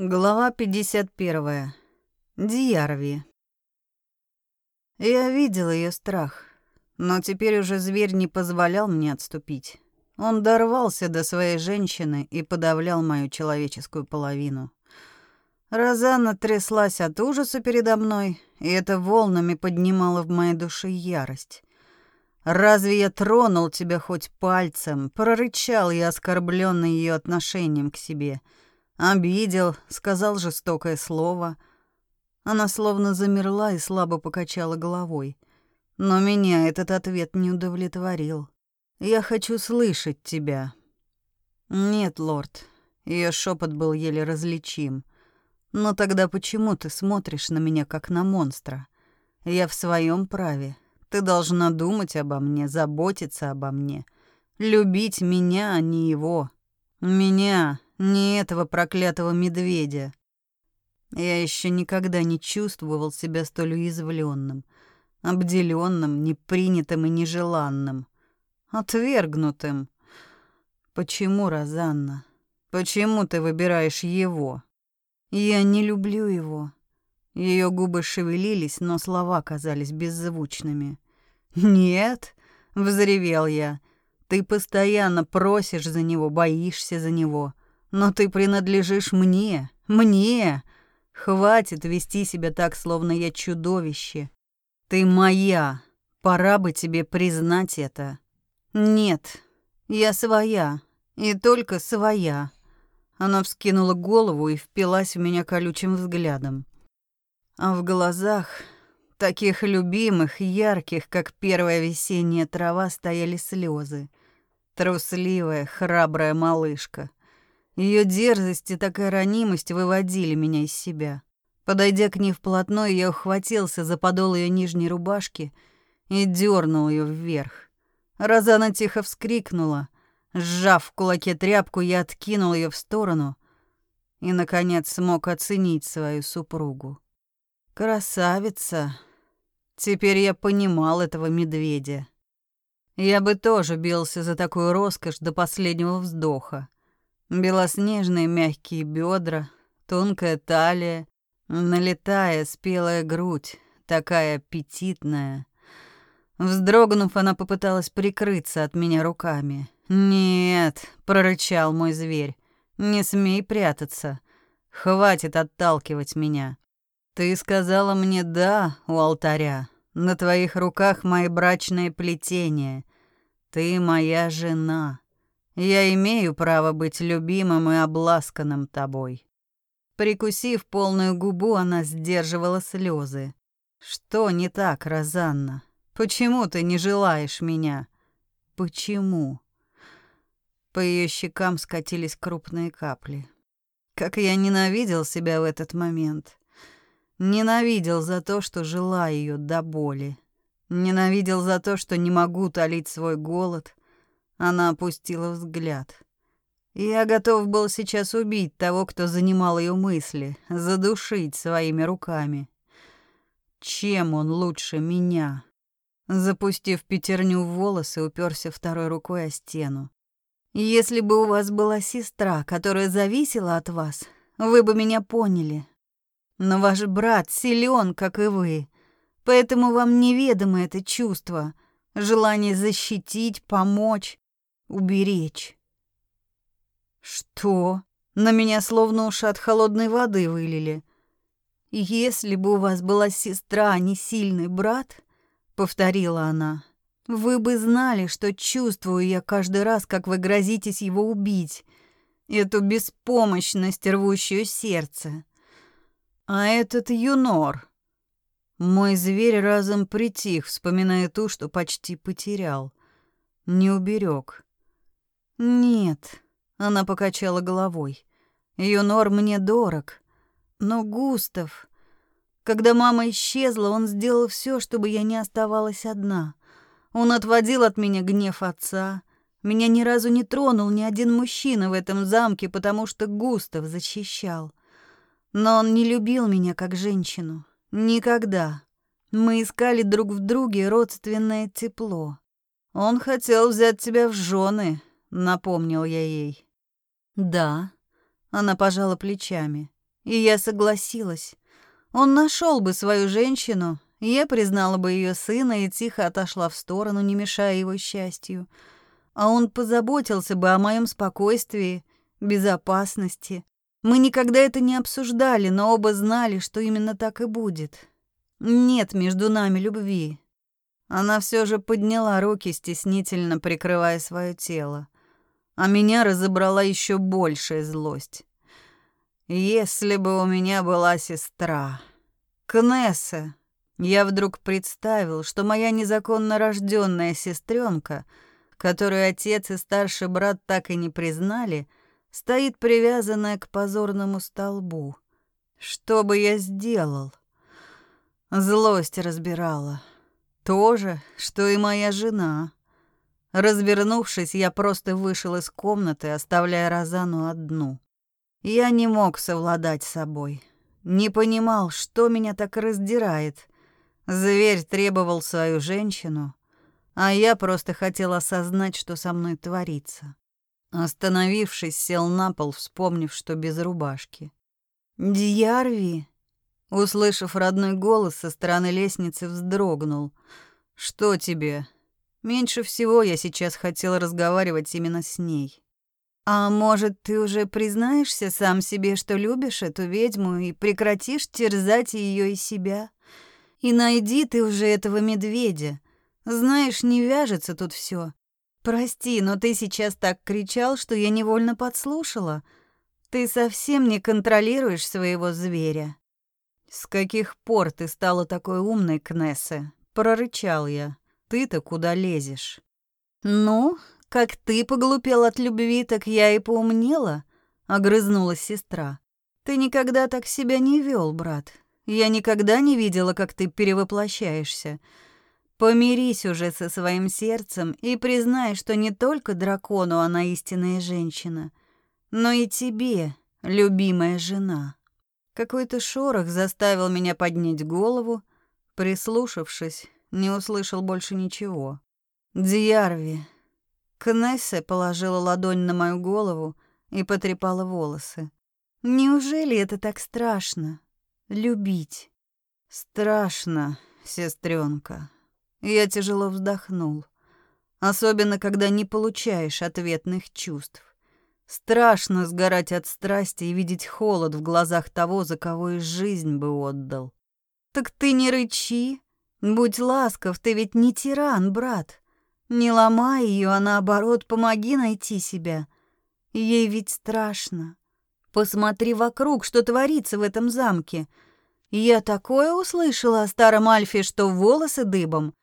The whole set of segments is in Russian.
Глава 51. Диарви. Я видел ее страх, но теперь уже зверь не позволял мне отступить. Он дорвался до своей женщины и подавлял мою человеческую половину. Розанна тряслась от ужаса передо мной, и это волнами поднимало в моей душе ярость. «Разве я тронул тебя хоть пальцем?» — прорычал я, оскорбленный ее отношением к себе — Обидел, сказал жестокое слово. Она словно замерла и слабо покачала головой. Но меня этот ответ не удовлетворил. Я хочу слышать тебя. Нет, лорд. Ее шепот был еле различим. Но тогда почему ты смотришь на меня как на монстра? Я в своем праве. Ты должна думать обо мне, заботиться обо мне, любить меня, а не его. Меня, не этого проклятого медведя. Я еще никогда не чувствовал себя столь уязвленным, обделенным, непринятым и нежеланным, отвергнутым. Почему, Розанна? Почему ты выбираешь его? Я не люблю его. Ее губы шевелились, но слова казались беззвучными. Нет, взревел я. Ты постоянно просишь за него, боишься за него. Но ты принадлежишь мне, мне. Хватит вести себя так, словно я чудовище. Ты моя. Пора бы тебе признать это. Нет, я своя. И только своя. Она вскинула голову и впилась в меня колючим взглядом. А в глазах, таких любимых, ярких, как первая весенняя трава, стояли слезы. Трусливая, храбрая малышка. Ее дерзость и такая ранимость выводили меня из себя. Подойдя к ней вплотную, я ухватился за подол ее нижней рубашки и дернул ее вверх. Розана тихо вскрикнула. Сжав в кулаке тряпку, я откинул ее в сторону и, наконец, смог оценить свою супругу. Красавица. Теперь я понимал этого медведя. Я бы тоже бился за такую роскошь до последнего вздоха. Белоснежные мягкие бедра, тонкая талия, налетая спелая грудь, такая аппетитная. Вздрогнув, она попыталась прикрыться от меня руками. «Нет», — прорычал мой зверь, — «не смей прятаться. Хватит отталкивать меня. Ты сказала мне «да» у алтаря. На твоих руках мои брачные плетения. Ты моя жена. Я имею право быть любимым и обласканным тобой. Прикусив полную губу, она сдерживала слезы. Что не так, Розанна? Почему ты не желаешь меня? Почему? По ее щекам скатились крупные капли. Как я ненавидел себя в этот момент. Ненавидел за то, что жила ее до боли. Ненавидел за то, что не могу утолить свой голод, она опустила взгляд. Я готов был сейчас убить того, кто занимал ее мысли, задушить своими руками. Чем он лучше меня? Запустив пятерню в волосы, уперся второй рукой о стену. Если бы у вас была сестра, которая зависела от вас, вы бы меня поняли. Но ваш брат силен, как и вы, поэтому вам неведомо это чувство, желание защитить, помочь уберечь. Что? На меня словно ушат холодной воды вылили. Если бы у вас была сестра, а не сильный брат, повторила она, вы бы знали, что чувствую я каждый раз, как вы грозитесь его убить. Эту беспомощность, рвущую сердце. А этот юнор. Мой зверь разом притих, вспоминая ту, что почти потерял. Не уберег. «Нет», — она покачала головой. «Юнор мне дорог. Но Густав... Когда мама исчезла, он сделал все, чтобы я не оставалась одна. Он отводил от меня гнев отца. Меня ни разу не тронул ни один мужчина в этом замке, потому что Густав защищал. Но он не любил меня как женщину. Никогда. Мы искали друг в друге родственное тепло. Он хотел взять тебя в жены, напомнил я ей. Да, она пожала плечами. И я согласилась. Он нашел бы свою женщину, я признала бы ее сына и тихо отошла в сторону, не мешая его счастью. А он позаботился бы о моем спокойствии, безопасности. Мы никогда это не обсуждали, но оба знали, что именно так и будет. Нет между нами любви. Она все же подняла руки, стеснительно прикрывая свое тело. А меня разобрала еще большая злость. Если бы у меня была сестра, Кнесса, я вдруг представил, что моя незаконно рожденная сестренка, которую отец и старший брат так и не признали, стоит привязанная к позорному столбу. Что бы я сделал? Злость разбирала. То же, что и моя жена. Развернувшись, я просто вышел из комнаты, оставляя Розану одну. Я не мог совладать с собой. Не понимал, что меня так раздирает. Зверь требовал свою женщину, а я просто хотел осознать, что со мной творится. Остановившись, сел на пол, вспомнив, что без рубашки. «Дьярви!» Услышав родной голос со стороны лестницы, вздрогнул. «Что тебе?» Меньше всего я сейчас хотел разговаривать именно с ней. А может, ты уже признаешься сам себе, что любишь эту ведьму и прекратишь терзать ее и себя? И найди ты уже этого медведя. Знаешь, не вяжется тут все. Прости, но ты сейчас так кричал, что я невольно подслушала. Ты совсем не контролируешь своего зверя. С каких пор ты стала такой умной, Кнессе? прорычал я. Ты-то куда лезешь? Ну, как ты поглупел от любви, так я и поумнела, огрызнулась сестра. Ты никогда так себя не вел, брат. Я никогда не видела, как ты перевоплощаешься. Помирись уже со своим сердцем и признай, что не только дракону она истинная женщина, но и тебе, любимая жена. Какой-то шорох заставил меня поднять голову. Прислушавшись, не услышал больше ничего. Дьярви, Кнессе положила ладонь на мою голову и потрепала волосы. Неужели это так страшно? Любить. Страшно, сестренка. Я тяжело вздохнул. Особенно, когда не получаешь ответных чувств. Страшно сгорать от страсти и видеть холод в глазах того, за кого и жизнь бы отдал. Так ты не рычи. Будь ласков, ты ведь не тиран, брат. Не ломай ее, а наоборот, помоги найти себя. Ей ведь страшно. Посмотри вокруг, что творится в этом замке. Я такое услышала о старом Альфе, что волосы дыбом.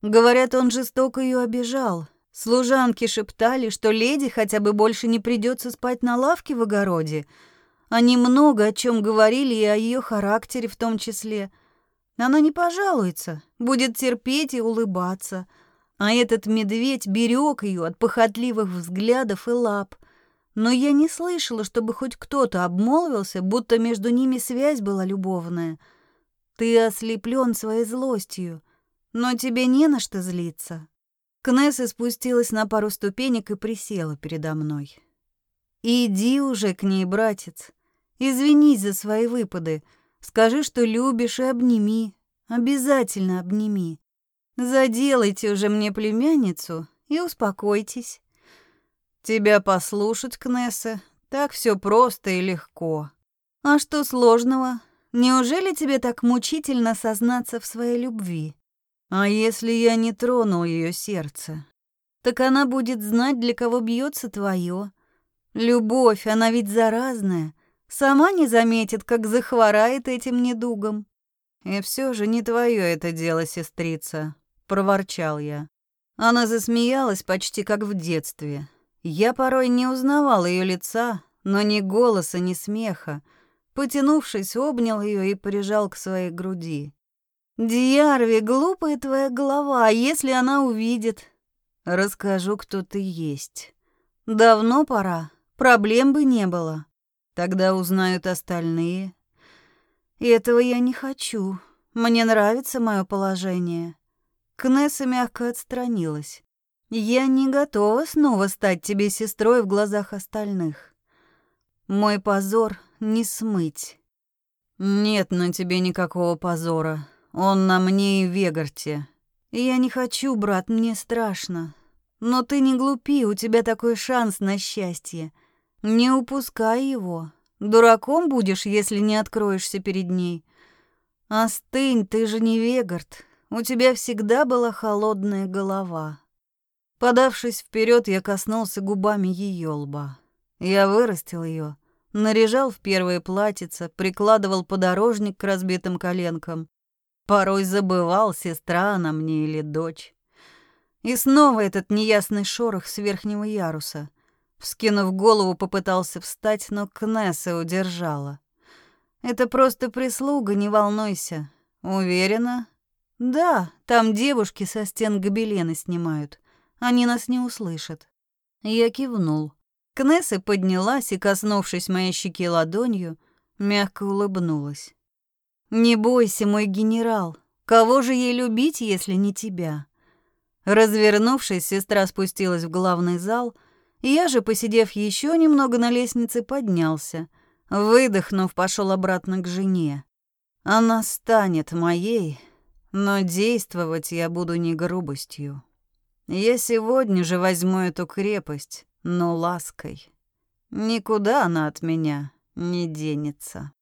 Говорят, он жестоко ее обижал. Служанки шептали, что леди хотя бы больше не придется спать на лавке в огороде. Они много о чем говорили и о ее характере в том числе. Она не пожалуется, будет терпеть и улыбаться — а этот медведь берег ее от похотливых взглядов и лап. Но я не слышала, чтобы хоть кто-то обмолвился, будто между ними связь была любовная. Ты ослеплен своей злостью, но тебе не на что злиться. Кнесса спустилась на пару ступенек и присела передо мной. «Иди уже к ней, братец. Извинись за свои выпады. Скажи, что любишь, и обними. Обязательно обними. Заделайте уже мне племянницу и успокойтесь. Тебя послушать, Кнесса, так все просто и легко. А что сложного? Неужели тебе так мучительно сознаться в своей любви? А если я не тронул ее сердце? Так она будет знать, для кого бьется твое. Любовь, она ведь заразная. Сама не заметит, как захворает этим недугом. И все же не твое это дело, сестрица проворчал я. Она засмеялась почти как в детстве. Я порой не узнавал ее лица, но ни голоса, ни смеха. Потянувшись, обнял ее и прижал к своей груди. «Диарви, глупая твоя голова, если она увидит...» «Расскажу, кто ты есть. Давно пора, проблем бы не было. Тогда узнают остальные. И этого я не хочу. Мне нравится мое положение. Кнесса мягко отстранилась. «Я не готова снова стать тебе сестрой в глазах остальных. Мой позор не смыть. Нет на тебе никакого позора. Он на мне и Вегарте. Я не хочу, брат, мне страшно. Но ты не глупи, у тебя такой шанс на счастье. Не упускай его. Дураком будешь, если не откроешься перед ней. Остынь, ты же не Вегард. У тебя всегда была холодная голова. Подавшись вперед, я коснулся губами ее лба. Я вырастил ее, наряжал в первое платьице, прикладывал подорожник к разбитым коленкам. Порой забывал, сестра она мне или дочь. И снова этот неясный шорох с верхнего яруса. Вскинув голову, попытался встать, но Кнесса удержала. «Это просто прислуга, не волнуйся. Уверена?» «Да, там девушки со стен гобелены снимают. Они нас не услышат». Я кивнул. Кнесса поднялась и, коснувшись моей щеки ладонью, мягко улыбнулась. «Не бойся, мой генерал. Кого же ей любить, если не тебя?» Развернувшись, сестра спустилась в главный зал, я же, посидев еще немного на лестнице, поднялся. Выдохнув, пошел обратно к жене. Она станет моей, но действовать я буду не грубостью. Я сегодня же возьму эту крепость, но лаской. Никуда она от меня не денется.